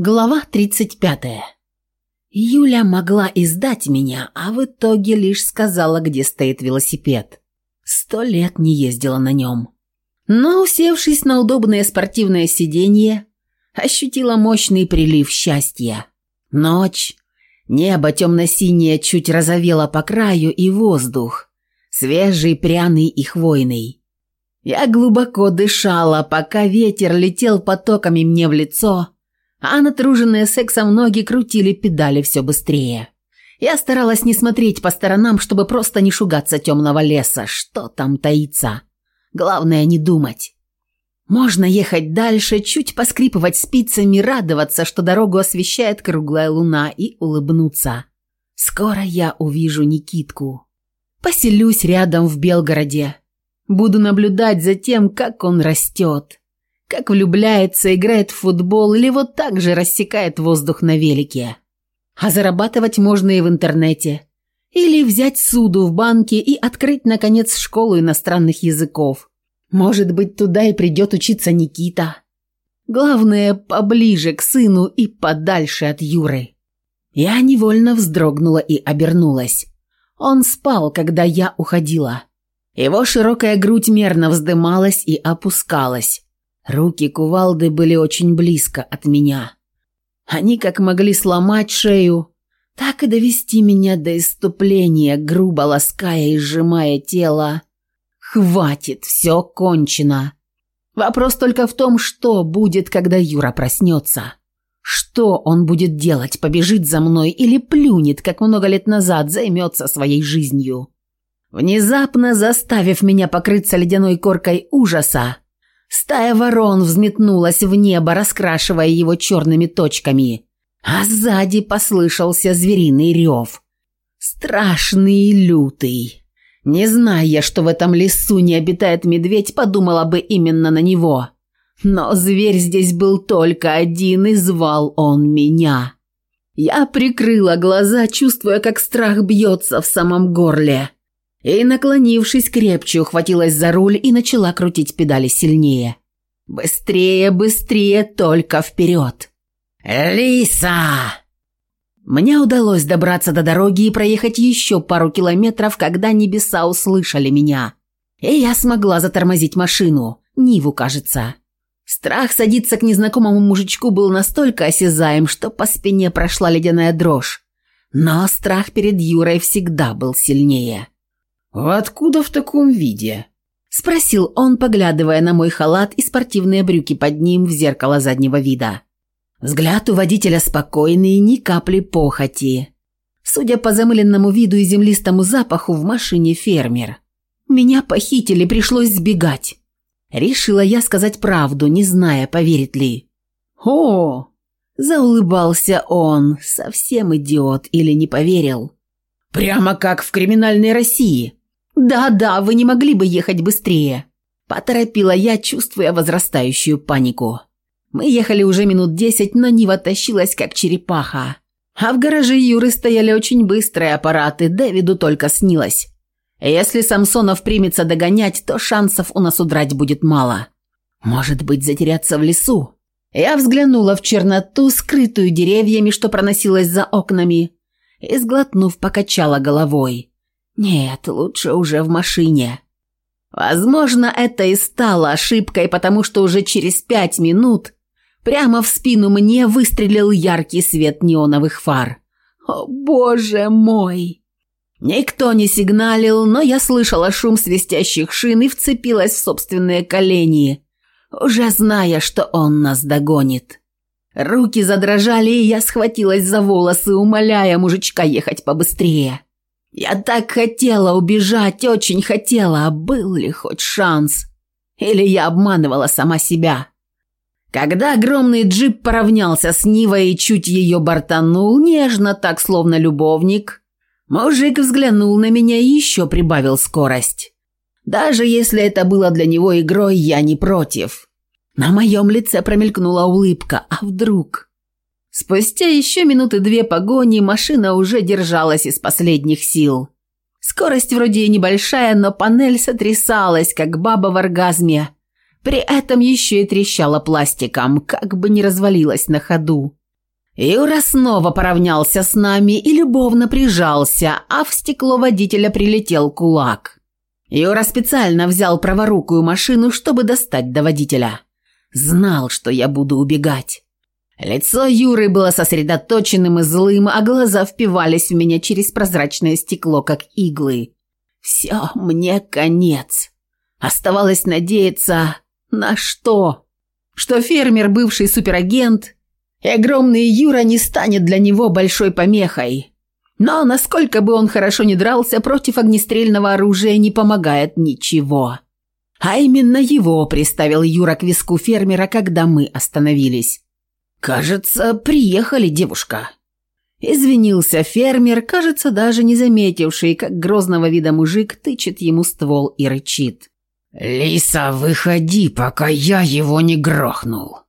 Глава 35. Юля могла издать меня, а в итоге лишь сказала, где стоит велосипед. Сто лет не ездила на нем. Но, усевшись на удобное спортивное сиденье, ощутила мощный прилив счастья. Ночь. Небо темно-синее чуть розовело по краю и воздух. Свежий, пряный и хвойный. Я глубоко дышала, пока ветер летел потоками мне в лицо – а натруженные сексом ноги крутили педали все быстрее. Я старалась не смотреть по сторонам, чтобы просто не шугаться темного леса, что там таится. Главное не думать. Можно ехать дальше, чуть поскрипывать спицами, радоваться, что дорогу освещает круглая луна, и улыбнуться. Скоро я увижу Никитку. Поселюсь рядом в Белгороде. Буду наблюдать за тем, как он растет как влюбляется, играет в футбол или вот так же рассекает воздух на велике. А зарабатывать можно и в интернете. Или взять суду в банке и открыть, наконец, школу иностранных языков. Может быть, туда и придет учиться Никита. Главное, поближе к сыну и подальше от Юры. Я невольно вздрогнула и обернулась. Он спал, когда я уходила. Его широкая грудь мерно вздымалась и опускалась. Руки кувалды были очень близко от меня. Они как могли сломать шею, так и довести меня до иступления, грубо лаская и сжимая тело. Хватит, все кончено. Вопрос только в том, что будет, когда Юра проснется. Что он будет делать, побежит за мной или плюнет, как много лет назад займется своей жизнью? Внезапно заставив меня покрыться ледяной коркой ужаса, Стая ворон взметнулась в небо, раскрашивая его черными точками. А сзади послышался звериный рев. Страшный и лютый. Не зная, что в этом лесу не обитает медведь, подумала бы именно на него. Но зверь здесь был только один, и звал он меня. Я прикрыла глаза, чувствуя, как страх бьется в самом горле и, наклонившись крепче, ухватилась за руль и начала крутить педали сильнее. «Быстрее, быстрее, только вперед!» «Лиса!» Мне удалось добраться до дороги и проехать еще пару километров, когда небеса услышали меня. И я смогла затормозить машину. Ниву, кажется. Страх садиться к незнакомому мужичку был настолько осязаем, что по спине прошла ледяная дрожь. Но страх перед Юрой всегда был сильнее. «Откуда в таком виде?» – спросил он, поглядывая на мой халат и спортивные брюки под ним в зеркало заднего вида. Взгляд у водителя спокойный, ни капли похоти. Судя по замыленному виду и землистому запаху, в машине фермер. «Меня похитили, пришлось сбегать». Решила я сказать правду, не зная, поверит ли. «О!» – заулыбался он, совсем идиот или не поверил. «Прямо как в криминальной России!» «Да-да, вы не могли бы ехать быстрее!» Поторопила я, чувствуя возрастающую панику. Мы ехали уже минут десять, но Нива тащилась, как черепаха. А в гараже Юры стояли очень быстрые аппараты, Дэвиду только снилось. Если Самсонов примется догонять, то шансов у нас удрать будет мало. Может быть, затеряться в лесу? Я взглянула в черноту, скрытую деревьями, что проносилась за окнами, и, сглотнув, покачала головой. Нет, лучше уже в машине. Возможно, это и стало ошибкой, потому что уже через пять минут прямо в спину мне выстрелил яркий свет неоновых фар. О, боже мой! Никто не сигналил, но я слышала шум свистящих шин и вцепилась в собственные колени, уже зная, что он нас догонит. Руки задрожали, и я схватилась за волосы, умоляя мужичка ехать побыстрее. Я так хотела убежать, очень хотела, а был ли хоть шанс? Или я обманывала сама себя? Когда огромный джип поравнялся с Нивой и чуть ее бортанул, нежно, так словно любовник, мужик взглянул на меня и еще прибавил скорость. Даже если это было для него игрой, я не против. На моем лице промелькнула улыбка, а вдруг... Спустя еще минуты две погони машина уже держалась из последних сил. Скорость вроде и небольшая, но панель сотрясалась, как баба в оргазме. При этом еще и трещала пластиком, как бы не развалилась на ходу. Юра снова поравнялся с нами и любовно прижался, а в стекло водителя прилетел кулак. Юра специально взял праворукую машину, чтобы достать до водителя. Знал, что я буду убегать. Лицо Юры было сосредоточенным и злым, а глаза впивались в меня через прозрачное стекло, как иглы. «Все, мне конец!» Оставалось надеяться... На что? Что фермер, бывший суперагент, и огромный Юра не станет для него большой помехой. Но насколько бы он хорошо ни дрался, против огнестрельного оружия не помогает ничего. А именно его приставил Юра к виску фермера, когда мы остановились. «Кажется, приехали, девушка!» Извинился фермер, кажется, даже не заметивший, как грозного вида мужик тычет ему ствол и рычит. «Лиса, выходи, пока я его не грохнул!»